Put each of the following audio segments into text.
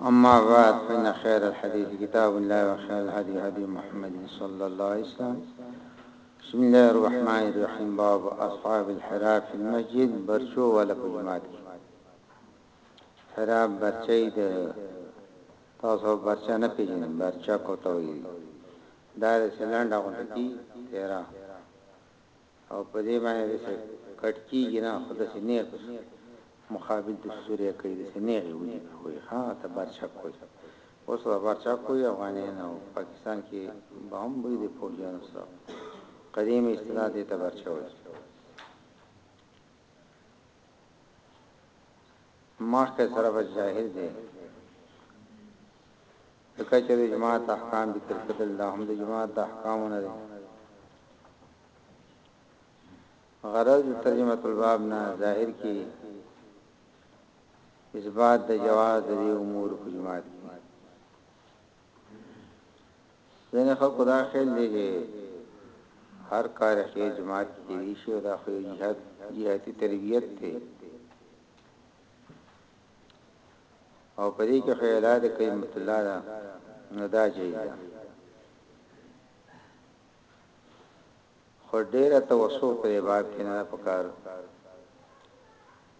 أما بعد فإن خير الحديث كتاب الله وخير الهدي هدي محمد صلى الله عليه وسلم بسم الله الرحمن الرحيم باب أصحاب الحراب في المسجد برشو ولا جماعت حراب برچي د تاسو برچا نه پیژنم برچا کوته وي دا ده چې لنډه غونډه کېږي، تېره او په دې باندې داسې کټ کېږي نه، خو داسې نېغ په مقابل دستور يې کوي، داسې نېغ يې ولي کوي، ها ته برچک وايي، اوس به برچک وايي، افغاني نه وو، پاکستان کې به هم وي، د پوځيانو څه قديمه اصطلاح دې ته برچه وايي. مخکې سره به جاهل دی. ځکه چه د جماعت احکام ذکر کیدل دا هم د جماعت د احکامو نه دی غرض د ترجمه الباب نه ظاهر کی اثبات د جواز د امور په جماعت کې ځنه خلق دا خیال دی چې هر کار خیر جماعت کې دی شو دا خو جهاد جهادي تربیت ته او په دې کې خیاله د کلمت الله دا نه دا جایز ده خو ډیره توسو په باب کې نه پکار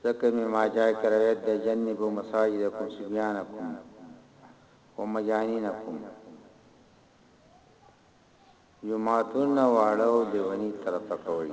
ځکه می ما جای کرویت د جنبو مساجد کوم سبیان کوم او مجانین کوم یو ماتون واړو دیونی طرف کوي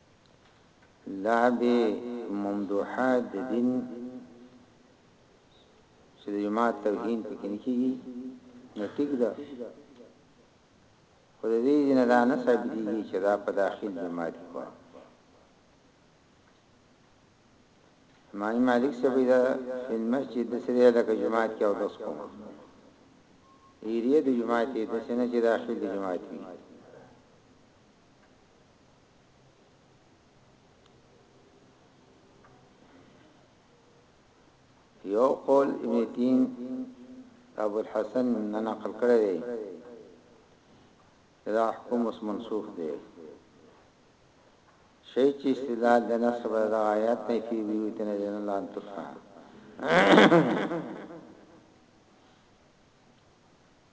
لعب ممدوحه د دین چې د جماعت توهین پکې نه کیږي نو ټیک ده خو د دې نه دا نه ثابتېږي چې دا په داخل جماعت کې وه امام مالک څه پیدا په مسجد د سره لکه جماعت کې او داس کوم ایریه د جماعت د سنه چې داخل د جماعت وي یو قول ابن تین ابو الحسن نه نقل کړی دی دا حکم اوس منسوخ دی شي چې استدلال د نصب د آیات نه فی بیوتن جن الله ان ترفع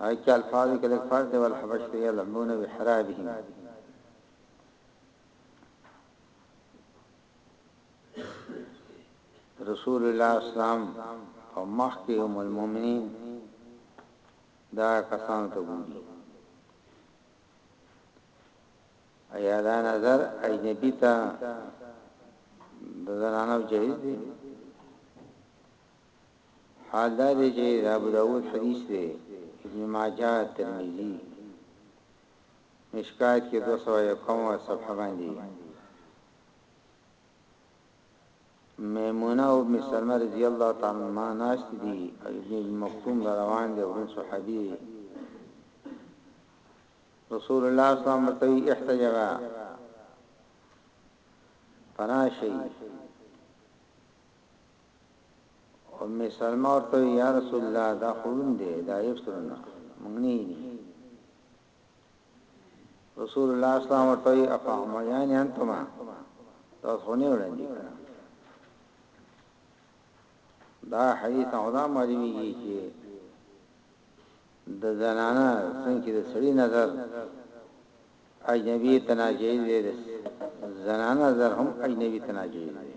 هغه کې الفاظ کې لږ فرق دی والحبش دی يلعبون بحرابهم رسول الله اسلام په مخ کې هم المؤمنین دا کسان ته ګوري ایا دا نظر اجنبی ته د زنانو جایز دی حال دا دی چي د ابو داود حديث دی، ابن ماجه، ترمذي، مشکات کي دوه سوه يوکمه صفحه باندي ميمونه او ابن سلمه رضي الله تعالی عنهما ناست دي او ابن ابي مکتوم را روان دی او صحابي دی رسول الله صلی الله علیه وسلم ته احتجبا پناشي ام سلمہ ورته یا رسول الله دا خورون دی دا یو سرونه مونږ نه یی رسول الله اسلام ورته افا ما یعنی انتما دا خونه وړاندې کړه دا حدیث اودا معلومیږي چې د زنانه څنګه د سړی نظر اجنبی تناجیز دی زنانه نظر هم اجنبی تناجیز دی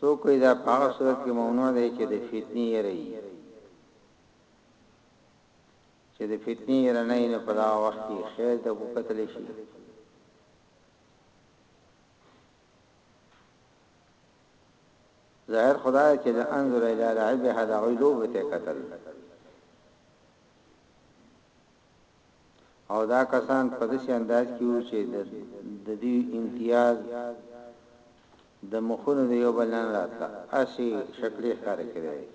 څوک وي دا په هغه صورت کې ممنوع دی چې د فتنې یری چې د فتنې یره نه نه په دا وخت کې خیر ته وکتل شي ظاهر خدای چې د انظر اله لعب هدا علوبته قتل او دا کسان په داسې انداز کې وو چې د دوی امتیاز د مخونو د یو بل نه راتله، هسې شکلې ښکاره کېدې وې.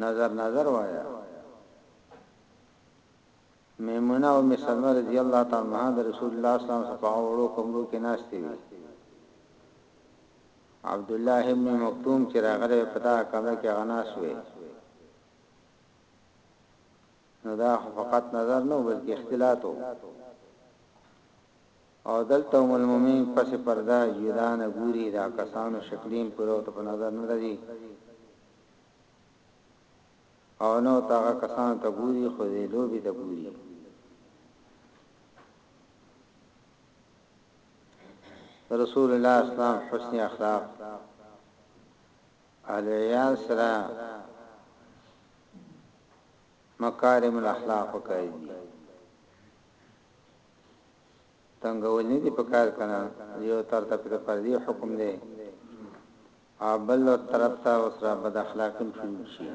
نظر نظر وایه. میمونه ام سلمه رضی الله تعالی عنها د رسول الله صلی الله علیه وسلم سره په هغو وړو کمرو کې ناستې وې. عبدالله ابن مکتوم چې راغلی وی په دغه کمره کې هغه ناست وی. نو دا خو فقط نظر نه بلکې اختلاط و. او دلته ام المؤمنین پس پرده جدا نه ګوري دا کسانو شکلین پرو ته په نظر نه لري او نه ورته هغه کسانو ته ګوري خو دې لوبې ته ګوري. د رسول الله اسلام حسن اخلاق اهل عیال سره مکارم الاخلاق کوي تنګول نه دي پکار کنه یو تر ته پر دې حکم دی او بل طرف ته اوس را بد اخلاقي هم شروع شي.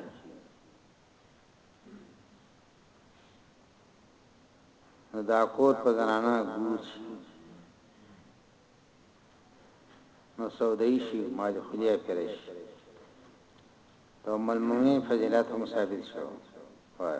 نو دا کور په زنانه ګور شي. نو سودای شي ما د خلیه پیره شي. ته ملمومین فضیلت هم ثابت شو. وای.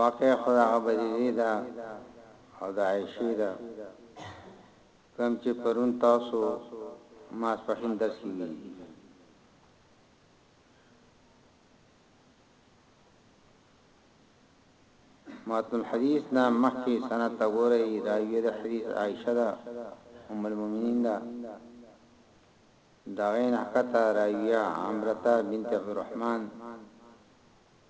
واقعه خو د هغه بديزې ده او د عايشې ده کوم چې پرون تاسو ماسپښين درس کې ويلي دي. متن الحديث نه مخکې سند ته ګورئ، راويه د حديث عايشه ده، ام المؤمنين ده، دغې نه ښکته راويه عمرته بنت عبدالرحمن،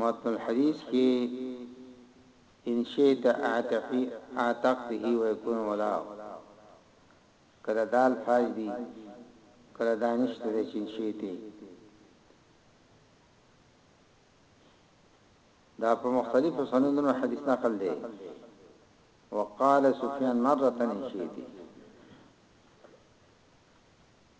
متن الحديث کې ان شئت اعتقي اعتقته ويكون ولا کله دال فاج دي کله دانش ته چې ان شئت دا په مختلفو سندونو حدیث نقل دی وقال سفيان مرة ان شئت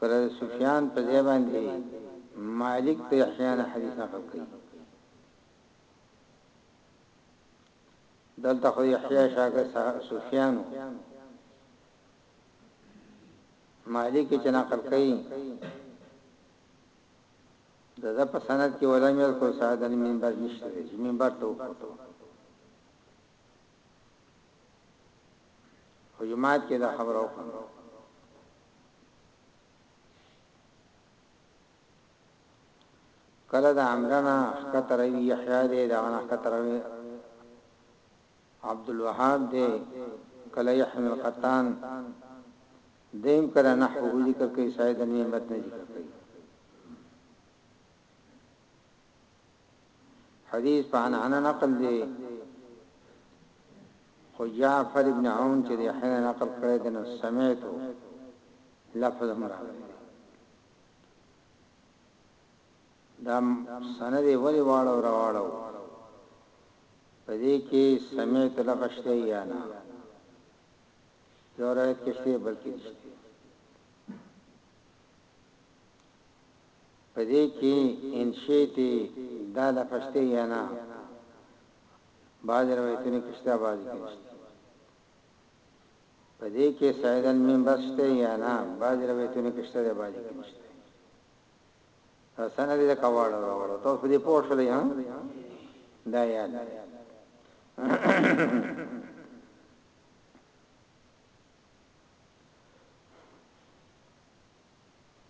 کله د سفیان په ځای باندې مالک د یحیی نه حدیث نقل کوي دلته خو یحیی شاګرد سفیان مالک چې نقل کوي د د په سند کې ولم یو کو ساده منبر نشته چې منبر ته وکړو په جماعت کې دا خبره وکړه کله دا امرنا خطروي یحیی دې دا نه خطروي عبد الوهاب دې کله یحیی القطان دیم کله نحو ذکر کوي سید نعمت نه ذکر کوي حديث په عنعنه نقل دی خو جعفر ابن عون چې د حنا نقل کړی د نو سمعتو لفظ مراد دا سند ولی واړو راواړو په دې کې سمعت لغشته یا نه یو روایت کې شته بلکې نشته په دې کې انشې دي دا لفظ شته یا نه بعضې روایتونو کې شته بعضې کې نشته په دې کې سعید المیم بس شته یا نه بعضې روایتونو کې شته بعضې کې نشته سند دې کواړه راوړو ته په دې پوه شولې ها دا یاد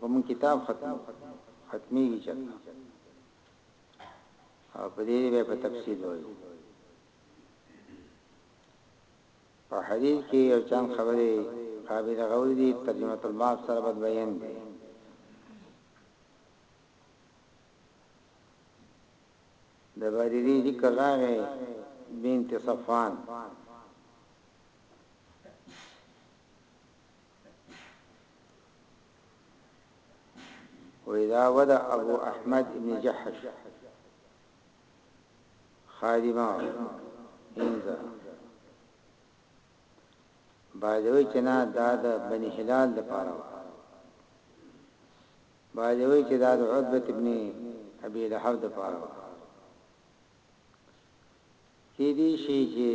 په مونږ کتاب ختم ختميږي چې او په دې به په تفصیل وایي په حدیث کې یو چند خبرې قابل غور دي ترجمه الباب سره بد بیان دي د باریری ذکر راغی بنت صفان واذا ودا ابو احمد ابن جحش خادمه انزا باجوی چنا دا د بنی هلال د پاره باجوی چې دا د عتبه ابن ابي لهب د پاره کېدی شي چې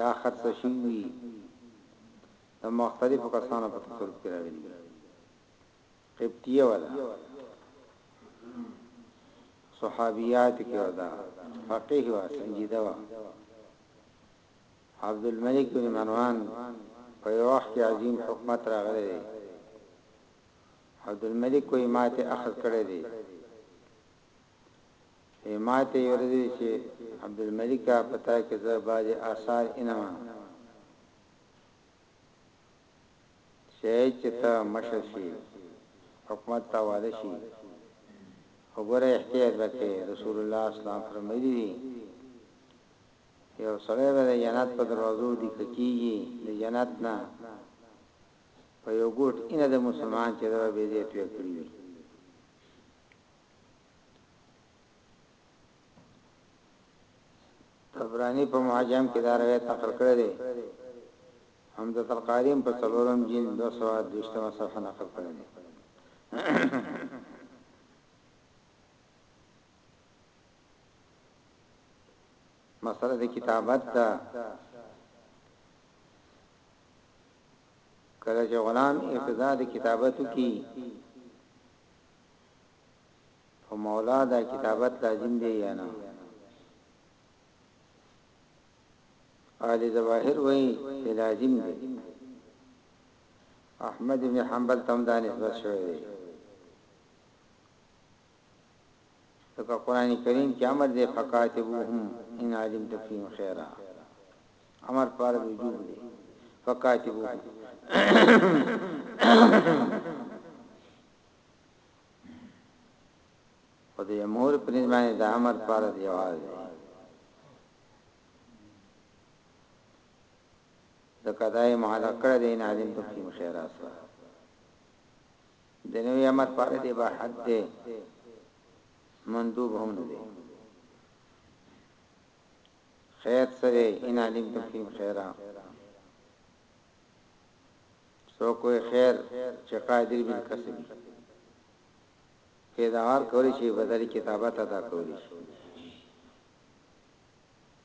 دا خرڅه شوي وي د مختلفو کسانو په تصرف کې راغلي وي قبطیه ولا صحابيات کې ودا فقيه وا سنجيده وا عبد الملک بن مروان په یو وخت کې عظیم حکومت راغلی دی عبد الملک کوئی ماته اخذ کړی دی وي ما ته يې ورځي چې عبدالملکه په تا کې زه بعضې آثار انما شي چې ته مشر شي حکومت ته واده شي وګوره احتیاط وکړي رسول الله اسلام فرمایلی دی یو سړی به د جنت په دروازو دی کیږي د جنت نه په یو ګوټ ان د مسلمان چې دا به دې توې کړی طبرانی په معجم کې دا روایت نقل کړی دی هم د تلقاریم په څلورم جلد 228 صفحه نقل کړی دی مسله د کتابت دا کله چې غلام ابتدا د کتابت کی په مولا دا کتابت لازم دی یا نه اهل ظواهر وای چې لازم دی احمد بن حنبل تم دا نسبت شوی دی ځکه قران کریم کې امر دی فقاتبوهم ان علم تفیم خیره امر پر وجوب دی فقاتبوهم په دې امور په نسبانه د امر پر جواز دی ځکه دا یې معلق کړی دی نه علم ته فیم خیره سره د نوې امر پر دې به حد دی مندوب هم نه دی خیر سره ان علم ته فیم خیره څوک وای خیر چې قادر بن کسبی پیداوار کولی شي بدل کتابت ادا کولی شي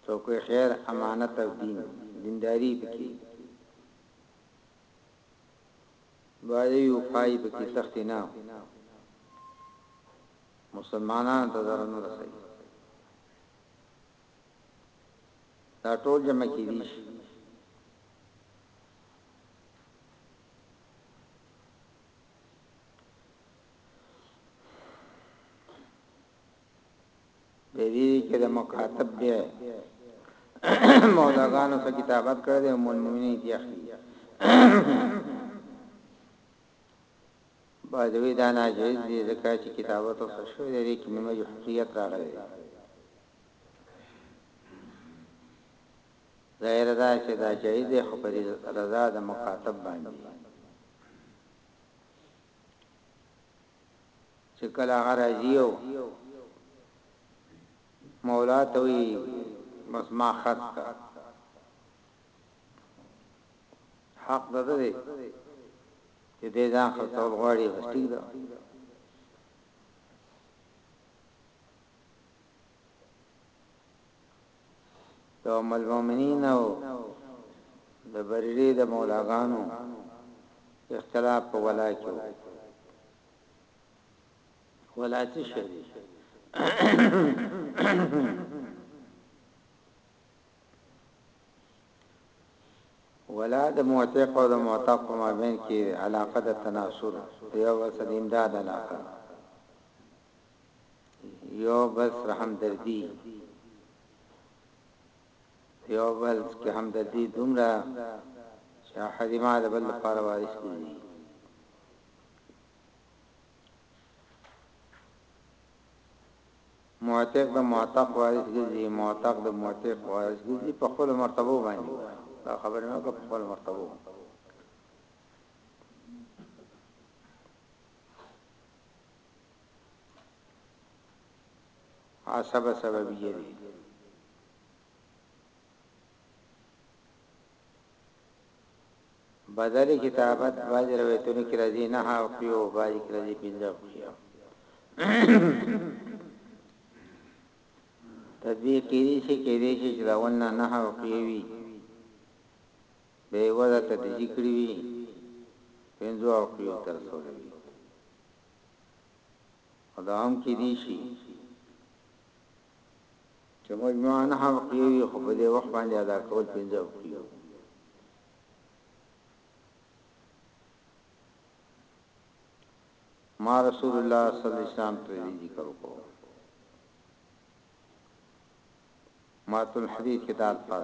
څوک وای خیر امانت او دین دینداری پکې باندې یو پای پکې سخت نه مسلمانان ته ضرر نه رسي دا ټول جمع کیږي د دې کې د مخاطب به مولاګانو څخه کتابت کړی دی مؤمنین دی اخلي باجوی دا ناجیز دی ځکه چې کتابت او شو دی کې مې مجبوریت راغلی ظاهره ده چه دا جائز دی خو په رضا د مخاطب باندی چه کله هغه راضی او مولا ته وی بس ما خرڅ کړ حق ده دی چې دې ځان خرڅول غواړي بس ټیک ده د ام المؤمنین او د بریلي د مولاګانو اختلاف په ولا کې و ولا څه شي ولا د موثق او د معتق په مابین کې علاقه د تناسل یو وسد امداد علاقه یو بل سره همدردي یو بل کې همدردي دومره چې احد ما د بل لپاره وارث کړي معتق د معتق وارث ګرځي معتق د معتق وارث ګرځي په خپل مرتبه باندې دا خبره نه په خپل مرتبه عصب سببیه دی بدل کتابت باج روایتونو کې راځي نه او پیو باج کې راځي پنځه پیو تدبیر کې دي چې کې دي چې دا ونه نه او پیوي به ودا ته دې کړی وي پنځه او پیو تر څو او دا هم کېدی شي چې مجموعاً نهه اوقیې وي خو په دې وخت باندې ادا کول پنځه اوقیې وي ما رسول الله صلی الله علیه وسلم ته ذکر وکړو ما تل حدیث کې دا الفاظ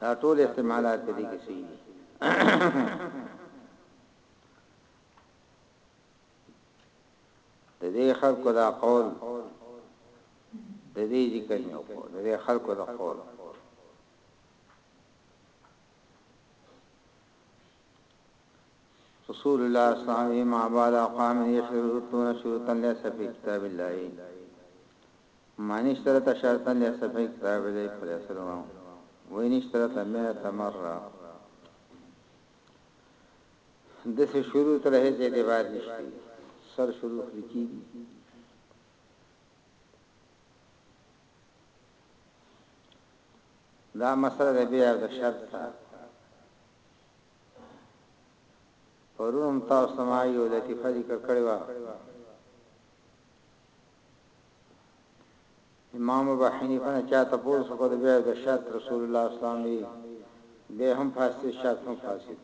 دا ټول احتمالات په دې کې صحیح دي د دې خلکو دا قول د دې ذکر نه کو د دې خلکو دا قول رسول الله صلی الله علیه وسلم ما بال اقوام یشرطون شروطا لیس فی کتاب الله من اشترط شرطا لیس فی کتاب الله فلیس له وین اشترط مئه مره دسه شروع تر هیڅ اعتبار نشته سر شروع لیکي دا مسله د بیا د شرط پرون هم تاسو ته ما یو لطیفه ذکر کړې وه امام ابو حنیفه نه چا ته پوښتنه وکړه د بیا د شرط رسول الله اسلام دی به هم فاسد شرط هم فاسد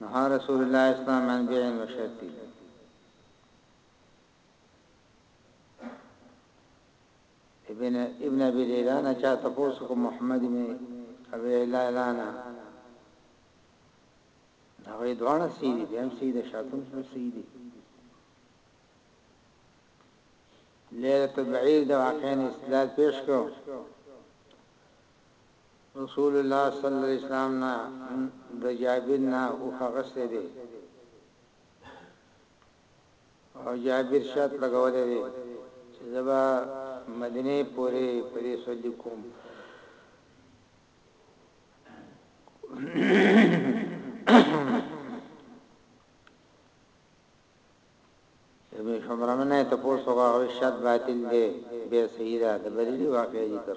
نه رسول الله اسلام من بیا ان شرطی ابن ابن ابي ليلى نه چا تاسو کو محمد ابن ابي ليلى نه دا وی دوانه سي دي بهم سي دي شاتم سي دي ليله البعير دا واقعين استدلال پیش کو رسول الله صلی الله علیه وسلم نا د جابر نا او هغه سره او جابر شرط لګولی دی چې زه به مدینې پورې په دې سولې کوم ابن حمرمنه ته پوسو غوښ شرط باطل دی به صحیح ده د بریلی واقعي ذکر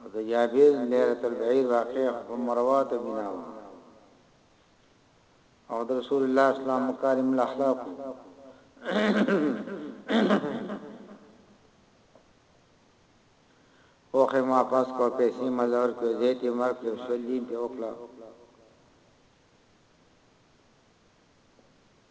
او د جابر ليلة البعير واقعه خو په مروات بنا وه او د رسول الله اسلام مکارم الاخلاق اوخه ما پاس کو پیسې مزور کو زیتې مرګ له شلیم په وکړه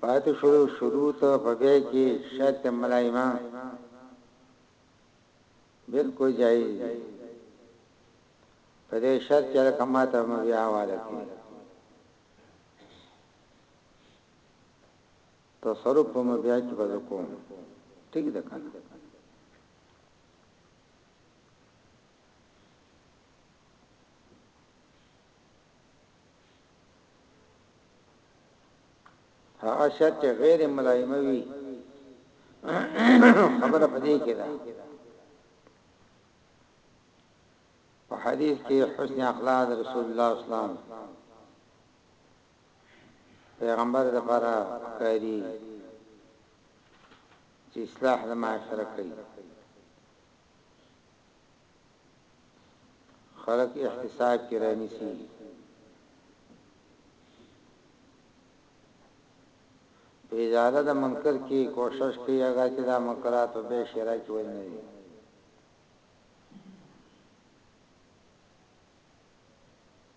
پاتې شولو شروع ته په بیا کې شاید ته ملا امام بالکل جایز دی په دې شرط چې لکه ما ته مې بیا حواله کړي تصرف په مبیا کې به کوم ټیک ده کنه هغه شرط چې غیر ملایمه وي خبره پدې کې ده په حدیث کې حسن اخلاق رسول الله اسلام پیغمبر د لپاره کاری چې اصلاح د معاشره کوي خلک احتساب کې رانیسي په ازاله د منکر کې کوشش کوي هغه چې دا منکرات په به شرع کې ونه دي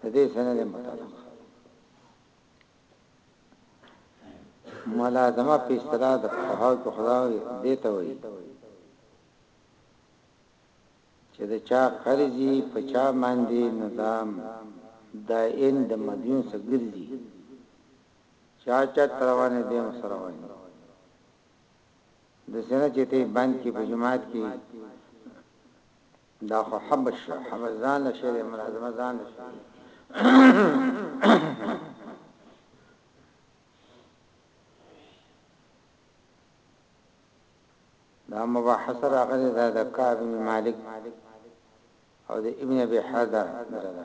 د دې سره د ملازمه ملازمه په اصطلاح د فقهاء په خدای دې ته وایي چې د چا قرضي په چا باندې نظام دائن د مدیون سره ګرځي چا چا تروانه دې مسروانه د سره چې ته بند کې په جماعت کې دا خو حبش شو حبش ځان له شعر ملازمه ځان له شعر دا مباحث راغلی دا د کعب بن مالک او د ابن ابي حذر درته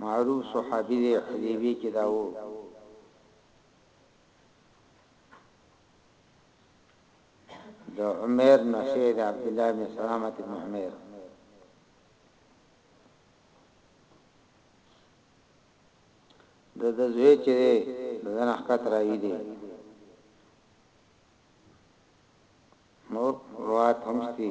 معروف صحابي دی حدیبی کې دا وو د عمر نشه د عبد الله بن سلامت بن عمر د د زوی چې د نه حقت راوي دي نور روایت همستي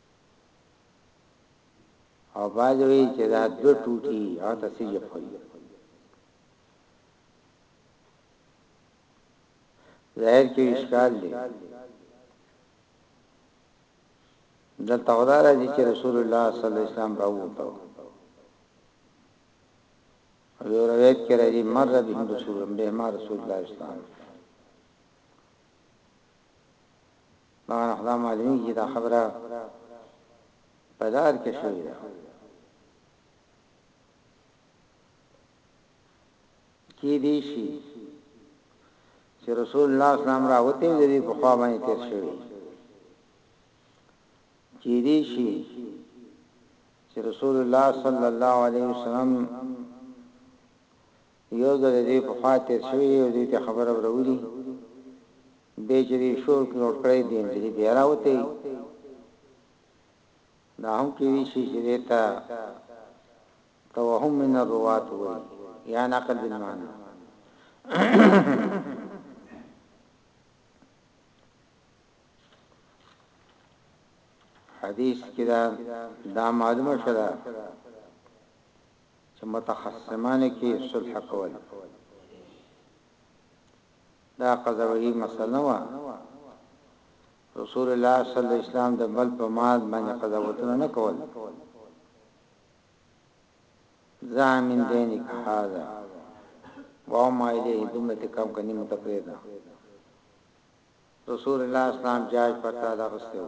او بعض وی چه دا دوه ټوکی هغه ته سجف وی ظاهر کې اشکال دی دلته خدا راځي چې رسول الله صلی الله علیه وسلم راوته یو روایت کې راځي مر به رسول الله رسول الله اسلام معنی خو دا معلومېږي چې دا خبره په لار کې شوې ده. کېدای شي چې رسول الله صلی الله علیه وسلم راوتی وي د دې په خوا باندې تېر شوی. کېدای شي چې رسول الله صلی الله علیه وسلم يو ځل د دوی په خوا تېر شوی دی او دوی ته خبر اورولی دی چې دوی شور جوړ کړی دی، نجلۍ بيا راوتې وي. دا هم کېدی شي چې دې ته توهم من الروات ووايي يا نقل بالمعنی. حديث کې دا معلومه شوه چې متخاصمانه کې صلح کول دا قضاوری مسله نه وه رسول الله صلی الله علیه وسلم د بل په مال باندې قضاوتونه نه کول زامن دینک هاذا واو ما الیه دومره ته کم کني متفریدا رسول الله اسلام جاج پتا دا غستو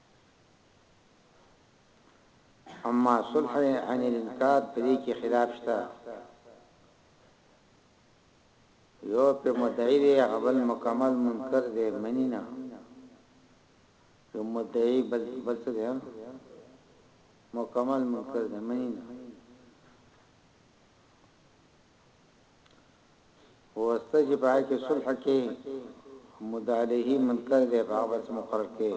اما صلح عن الانکار په دې کې خلاف شته یو په مدعی دی غبل مکمل منکر دی منی نه یو مدعی بل بل څه دی مکمل منکر دی منی نه واسطه چې په هغه کې صلح کې مداله منکر دی په هغه څه مقرر کې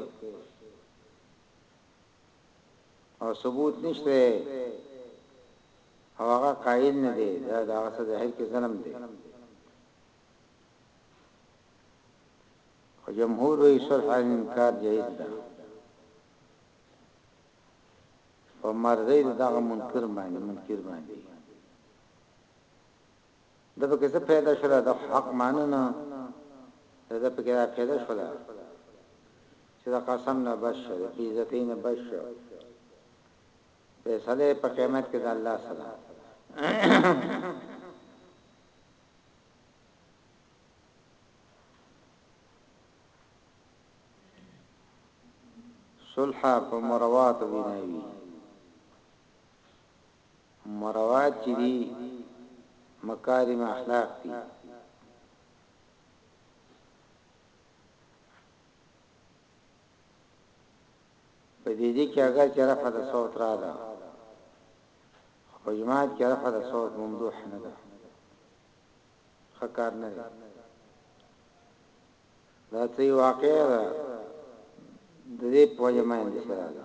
او ثبوت نشته او هغه قائل نه دی دا د هغه څه ظاهر کې ظلم دی او جمهور وی صلح انکار جائز ده په مرزي دغه منکر باندې منکر باندې د پکې څه پیدا شوه د حق معنی نه د پکې را پیدا شوه چې دا قسم نه بشه د عزتین نه بشه په سره په قیامت کې د الله سره صلح په مروات ویني مروات چی دی مکارم اخلاق دی. په دی دی کی اګر چه رفع د صوت را ده خو په جماعت کی رفع د صوت ممدوح نه ده خکار نه ده دا تی واقع ده د دی په جماعت سره ده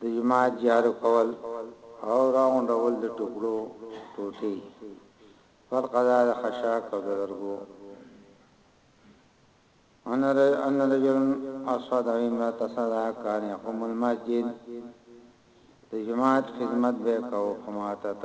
د جماعت جارو کول او راغونډول د ټوکړو ټوټې فرقه ده د خشاک او د لرګو ان رجل اصاد امرات صدا کان يقوم المسجد د جماعت خدمت به کو فماتت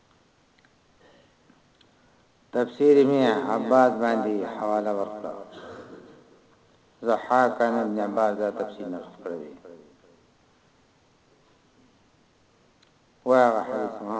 تفسیر ابن عباس باندی حواله ورکړه ضحاک عن ابن عباس دا تفسیر نقل کړی دی واغه حدیث ما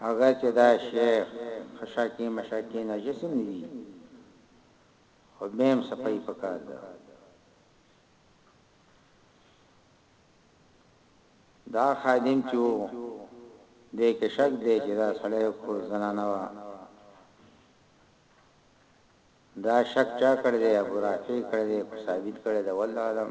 هغه چې دا شیخ خشاکی مشاکی نجس هم وی خو بیا هم صفائی پکار ده دا خادم چې وو دې کې شک دی چې دا سړی کو زنانه وا دا شک چا کړ دی ابو رافی کړ دی ثابت کړ دی والله علم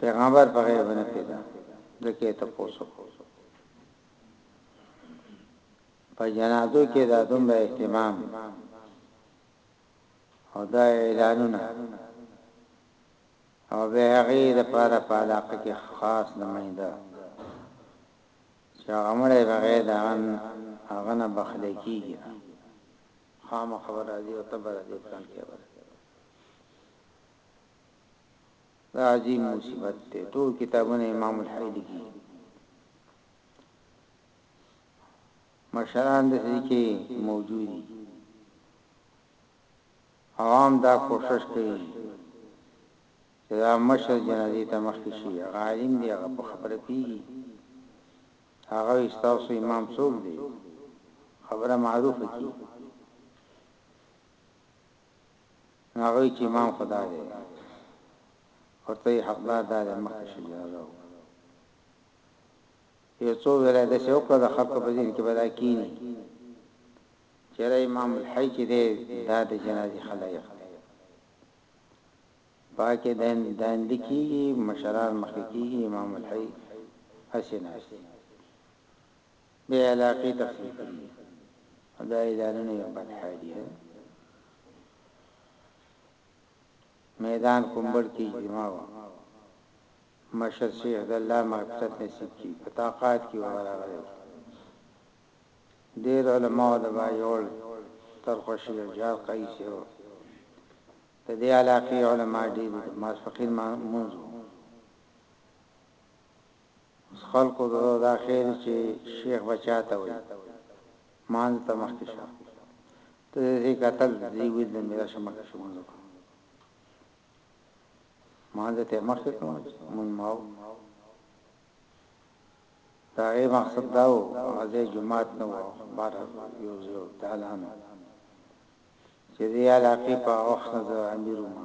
پیغمبر په غیب نه پیدا ځکه تپوس وکړو په جنازو کې دا دومره اهتمام او دا اعلانونه او به هغه د پاره په علاقه کې خاص نمائنده چې هغه مړې بغیر د ان هغه نه بخلې کیږي خامہ خبر راځي او تبر دې پلان کې ورته دا عظیم مصیبت دی ټول کتابونه امام الحی لیکي مشران د دې کې موجود دي عوام دا کوشش کوي چې دا مشر جنازي ته مخ شي عالم دی هغه په خبره پیږي هغه استاسو امام څوک دی خبره معروفه کی هغه وی چی امام خدای دی او ته یی حقدار دا دی مخکی شه جنازه وکړه یو څو ویلا دسی وکړه د خلکو په ذهن کی به دا کینی چیرې امام الحی چی دی دا د جنازی خلایق دی پاکه دین داند کیږي مشران مخکی کیږي امام الحی حسین حسین بې علاقې تقسیم کړي دي او دا یې دالنه یو بد حالي ده میدان کمبر کې اجتماع وه مشر شیخ د الله مغفرت نصیب کی په طاقات کې وراغلی ډیر علما د بایول تر خوشی او جار قیس یو د دې علاقې علما ډیر د ماسفقین منځو اوس خلکو ته دا ښیری چی شیخ به چاته وایی مانځه ته مخکی شه ته دی ځای کتل ځای ولیدل می راشه مخکی شه مونځ وکړه مانځه ته مخکی کړو مونږ ماو دا غي مقصد داو غزه جمعات نو بار یو یو دالان چې دی علاقه په وخت زه امیرو ما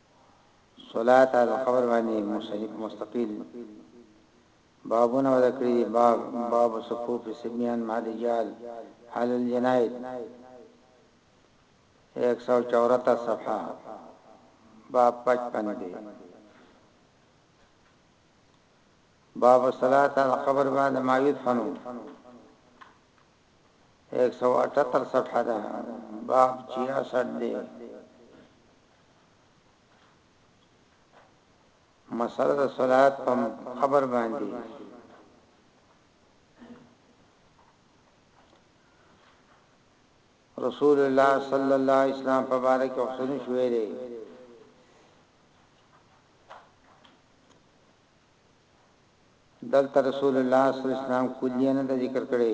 صلات او قبر باندې مصنف مستقل بابونه ودا کړی دی باب باب صفوف سبیان مع رجال حل الجنائد 174 صفحه باب 55 دی باب صلات او قبر بعد ما يدفنو 178 صفحه ده باب 66 دی مسله د صلات په خبر باندې رسول الله صلی الله علیه وسلم په باره کې حسن شوې ده دلته رسول الله صلی الله علیه وسلم کلیه نه ذکر کړي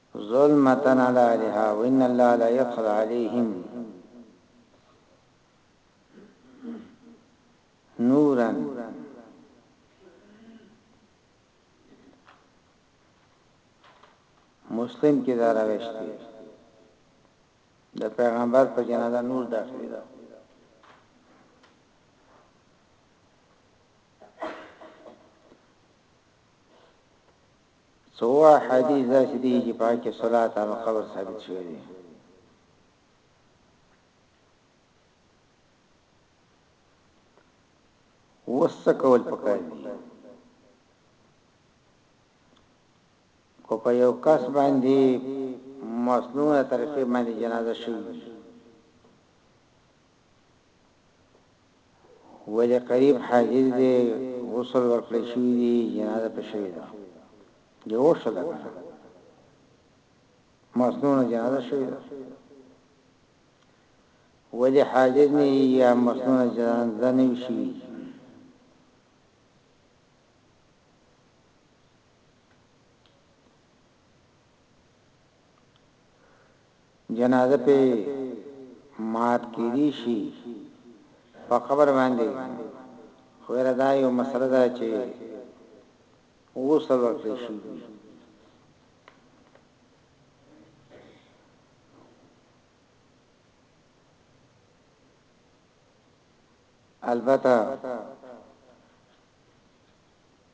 ظلمة علی اهلها وان الله لا يدخل عليهم نورا مسلم کې دا راوښت دی د پیغمبر په جنازه نور داخلي ده څو احادیث داسې دي چې پهغې کې صلات علی القبر ثابت شوی دی. اوس څه کول پکار دي کو په یو کس باندې مصنوعه طریقې باندې جنازه شوی ولې قریب حاضر دی غسل ورکړی شوی دی جنازه په شوی ده یو شله کنه مسنون جنازه شوی ده ولې حاضر نه یا مسنون جنازه نه شوی جنازه پرې مات کېدی شي په قبر باندې خو یاره دا یو مسله ده چې غسل ورکړی شي البته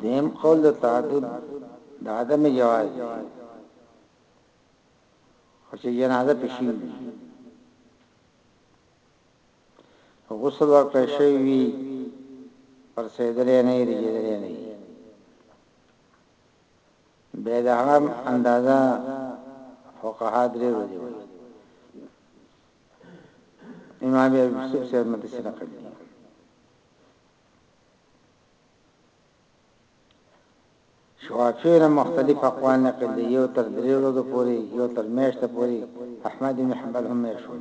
دیم قول د تعدد د عدم جواز خو چې جنازه پېښي غسل ورکړی شوی وي پر سیدلې نه یې رجدلې نه یې به دا هم اندازا فقها درې ورځې وي امام ابي يوسف صاحب نه داسې نقل دي شوافی نه مختلف اقوال نقل دي یو تر درې ورځې پورې یو تر میاشتې پورې احمد بن حنبل هم یې شوی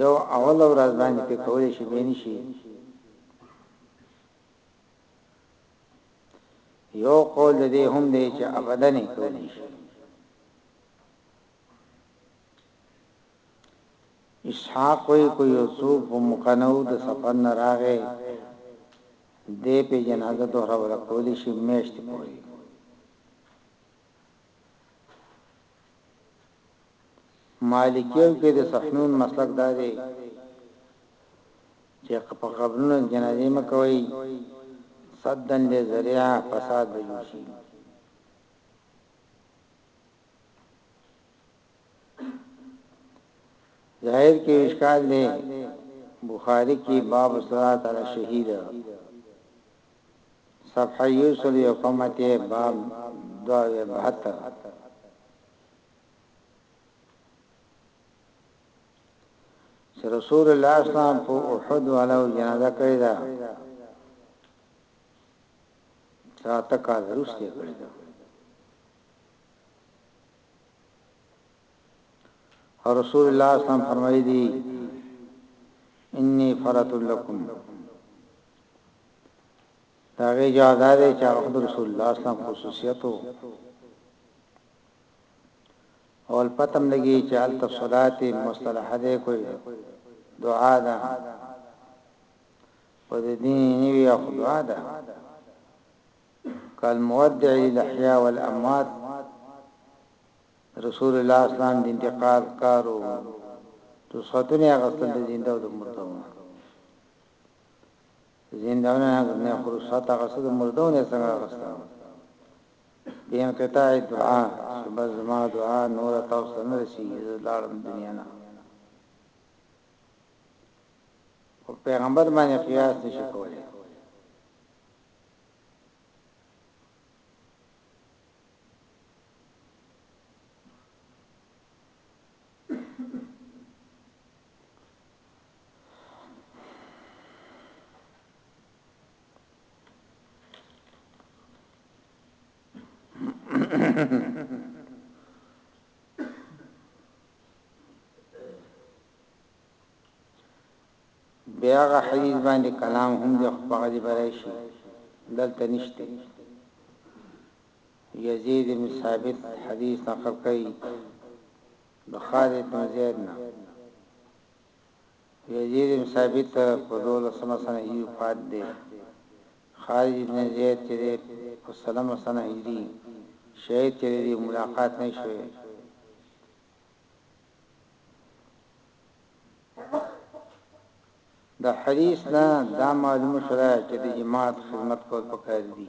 یو اول ورځ باندې په کولې شي بینی شي یو قول د دې هم دی چې ابدا نه کولی شي اسحاق وی کو یوسف په مقنو د سفر نه راغې دې په جنازه دوه ورکول شي میشت پوری مالکیو کې د صحنون مسلک دا دی چې که په قبرونو جنازې مه کوئ صدا لذریعه فساد به جوړ شي ظاهر کې اشکال دی بخاری کې باب صلات علی شهید صفحه یو سل یو قمتې باب دوه وی بهتر چې رسول الله اسلام په احد والو جنازه کړی دا ساته کا درسته کړی دا او رسول الله اسلام فرمایي دي انی فرت لکم د هغې جواب دا دی چې هغه خو د رسول الله اسلام خصوصیت و او الپتم لګي چې الته صلات مصطلح ده کوي دعا ده په دې دین نیوی او دعا ده کال مودع الاحیاء والاموات رسول الله اسلام د انتقال کارو تو ساتنه غسل د زنده او د مردو زندانونه نه ګرنه خروسات هغه څه د مردون یې څنګه غسته بی انقطاع دعا چې بس زما دعا نور تاسو نه رسی لاړم دنیا نه او پیغمبر باندې قیاس نشي کولای بیا غ حدیث باندې کلام هم د خپل دی برای شي دلته نشته یزید بن ثابت حدیث نقل کوي د خالد بن زید نه یزید بن ثابت په دولسمه سنه هجری وفات دی خالد بن زید چې په سلمه سنه هجری شهید چې دی ملاقات نه شوه د حدیث نه دا معلومه شوه چې د جماعت خدمت کول پکار دي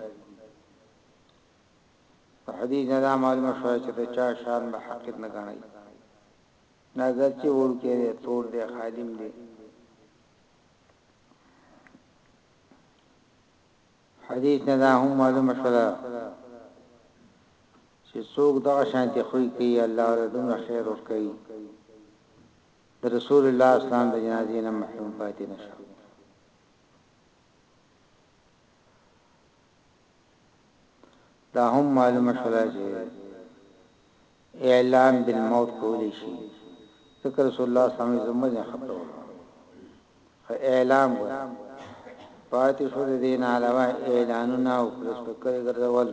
په حديث نه دا معلومه شوه چې د چا شان به حقير نه ګڼئ دا ګرچې وړوکی دی تور دی خادم دی حدیث نه دا هم معلومه شوه چې څوک دغه شانتي خوې کوي الله ورته دومره خیر ورکوي د رسول الله اسلام د جنازې نه محروم پاتې نشو دا هم معلومه شوله چې اعلان بالموت کولی شي ځکه رسول الله صلی الله علیه وسلم ځمه خبره وکړه خو اعلان و پاتې شو د دین علاوه اعلانونه او پرس پکړې ګرځول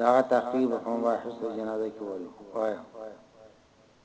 دا تقریبا هم واحد جنازه کې وایو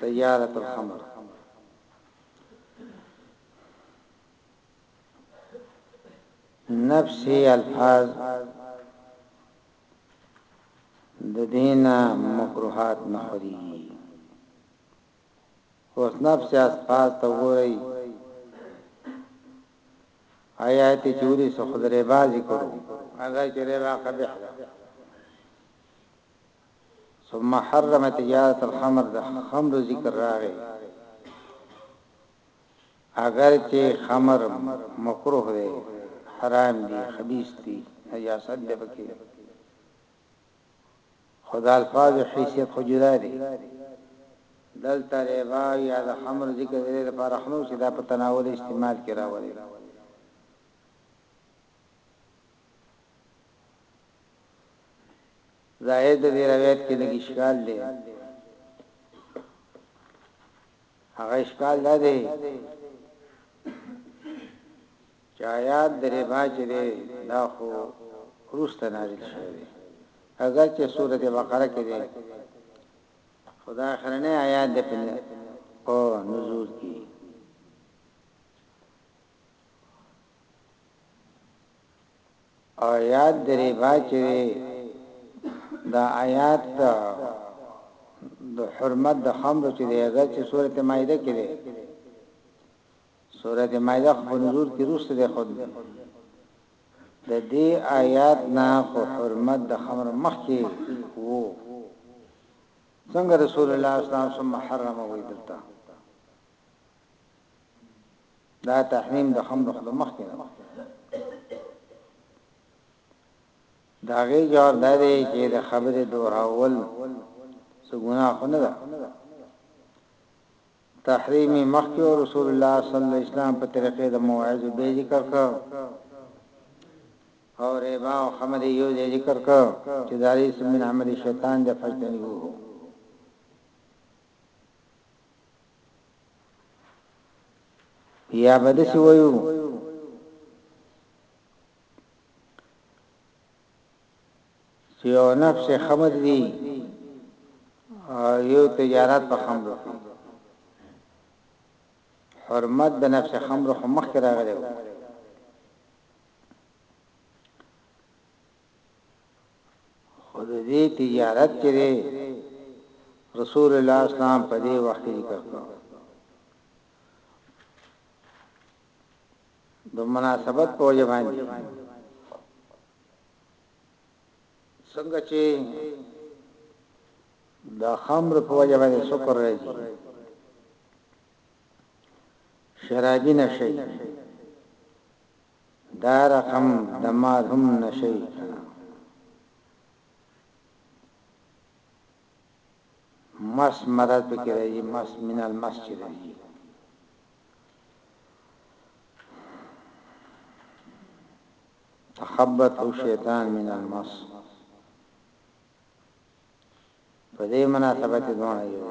طيارة الخمر نفس الفاظ د دینا مکروهات نه خوري اوس نفس الفاظ ته وایي آیات چوری سو خدای ربا ذکرو اگر چې ربا قبح ده ثم حرم تجارت الخمر د خمرو ذکر راغی اګر چې خمر مکروه دی حرام دی خبيث دی نجاست دی پکې خدا الفاظ حیثیت خو جدا دی دلته ربا یا د خمر ذکر لري لپاره خنو چې دا په تناول استعمال کې راوړي ظاهر د دې روایت کې لږ اشکال دی، هغه اشکال دا دی چې آیات د ربا چې دی دا خو وروسته نازل شوی دی اگر چې سورة بقره کې دی خدا اخرنه آیات د په نزول کې او یاد درې با چې وې دا آیات دا د حرمت د خمر چې دی اگر چې سورته مائده کې دی سورته مائده خو نزول کې روسته دی خود د دې آیات نه خو حرمت د خمر مخ کې وو څنګه رسول الله صلی الله علیه وسلم حرمه وې دلته دا تحمیم د حمل خود مخکې نه دا غي جواب دا دی چې د خبرې دوراول څه ګناه خو نه ده تحریم مخکې او رسول الله صلی الله علیه وسلم په طریقې د موعظ به ذکر کړ او ربا او خمر یو ذکر کړ چې داری سمن عمل شیطان د فجتنی وو یا به دسی وایو چې یو نفس خمر دی یو تجارت په خمر حرمت د نفس خمر خو مخکې راغلی خو د دې تجارت چې دی رسول الله اسلام په دې وخت کې ذکر کړو د مناسبت په وجه باندې څنګه چې د خمر په وجه باندې شکر راځي شرابي نشي دا رقم د مال هم نه شی کنه. مس مرض پکې راځي مس من المس چې راځي تخبط او شیطان من المس په دې مناسبت دوه یو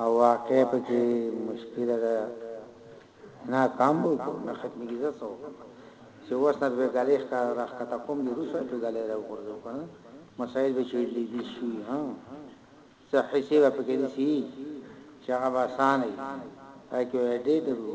او واقع پکې مشکله ده نه کام وو کو نه ختمي کیږي څو چې اوس نه به غالي ښکار راخته کوم دي روسه په غالي راو ورځو کنه مسائل به چیرې دي شي ها څه حصے به پکې دي شي چې هغه آسان وي پکې دې درو